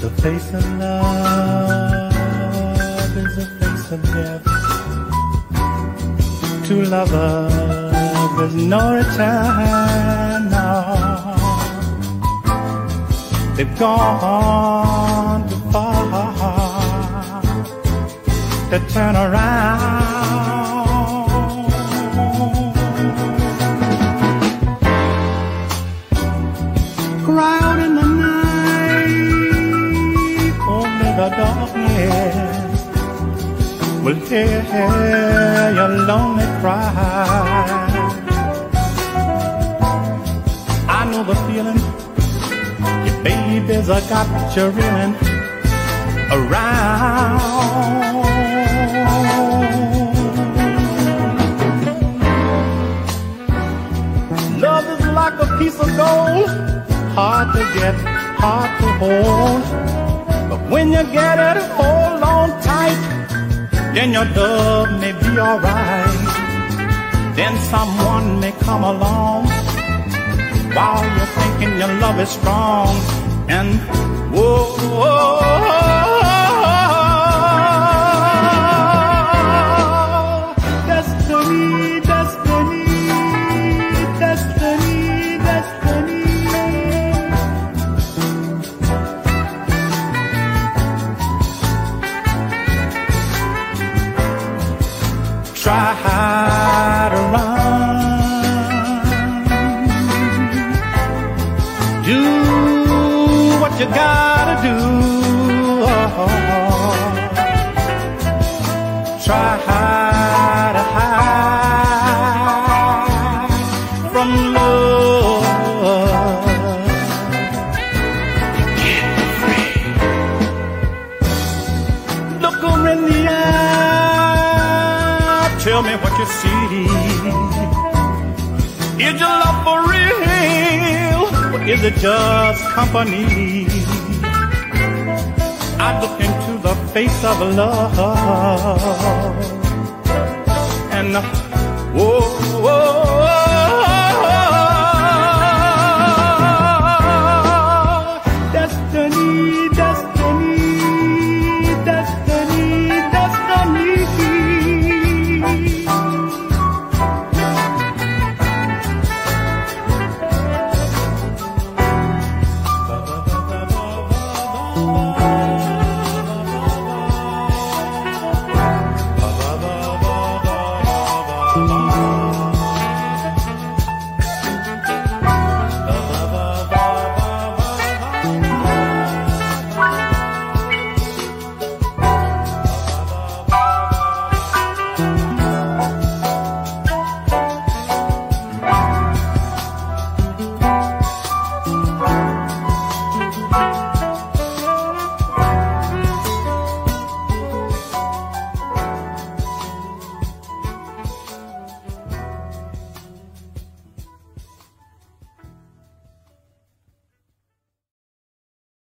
The face of love is a face subject to lover. There's no return now. They've gone too far to turn around. will tear your lonely cry. I know the feeling your babies have got you reeling around. Love is like a piece of gold, hard to get, hard to hold. But when you get it, hold on tight then your love may be alright. Then someone may come along while you're thinking your love is strong. And whoa. try to run. Do what you gotta do. Oh, oh, oh. try tell me what you see. Is your love for real, or is it just company? I look into the face of love, and uh, whoa, whoa, destiny, destiny. Oh. you.